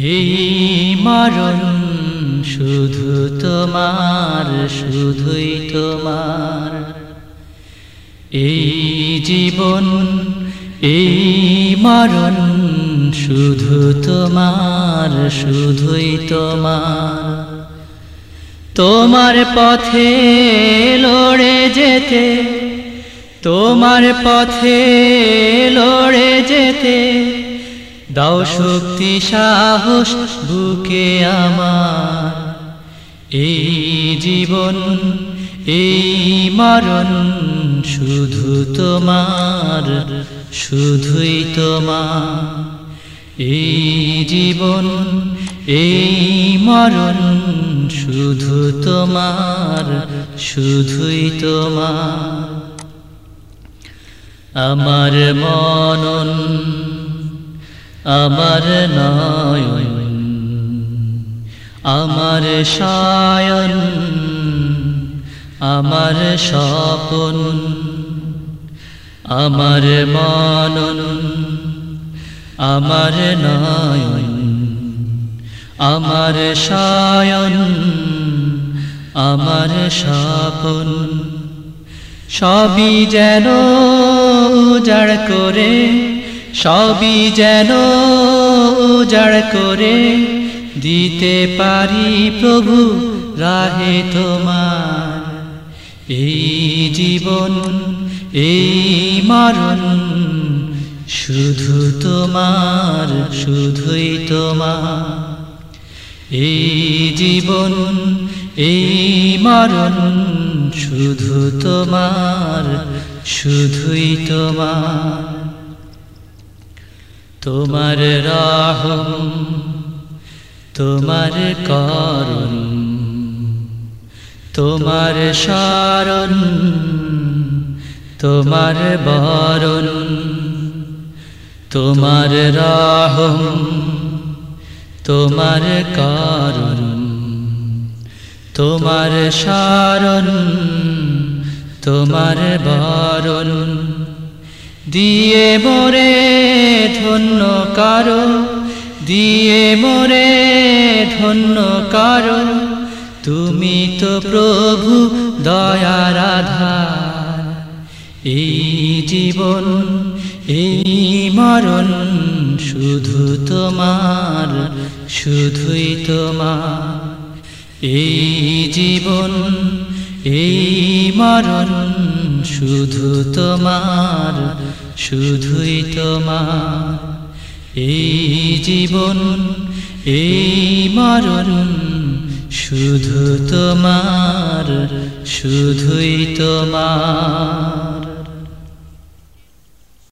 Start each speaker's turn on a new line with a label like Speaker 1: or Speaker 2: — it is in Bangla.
Speaker 1: এই মরণ শুধু তোমার, শুধুই তোমার। এই জীবন, এই মরণ শুধু তোমার, শুধুই তোমার। তোমার পথে লড়ে যেতে, তোমার পথে লড়ে যেতে দাও শক্তি, সাহস, বুকে আমার। এই জীবন, এই মরণ শুধু তোমার, শুধুই তোমার। এই জীবন, এই মরণ শুধু তোমার, শুধুই তোমার। আমার মনন আমার নয়ন, আমার সায়ন, আমার স্বপন, আমার মনন, আমার নয়ন, আমার সায়ন, আমার স্বপন। সবই যেন উজাড় করে সবই যেন উজাড় করে দিতে পারি প্রভু, রাহে তোমার। এই জীবন, এই মরণ শুধু তোমার, শুধুই তোমার। এই জীবন, এই মরণ শুধু তোমার, শুধুই তোমার। তোমার রাহম, তোমার করণ, তোমার শরণ তোমার বরণ, তোমার রাহম, তোমার কারণ, তোমার শরণ তোমার বরণ দিয়ে মোরে ধন্য কারও, দিয়ে মোরে ধন্য কারও, তুমি তো প্রভু দয়ার আধার এই জীবন, এই মরণ শুধু তোমার, শুধুই তোমার। এই জীবন, এই মরণ শুধু তোমার শুধুই তোমার। এই জীবন এই মরণ শুধু তোমার শুধুই তোমার।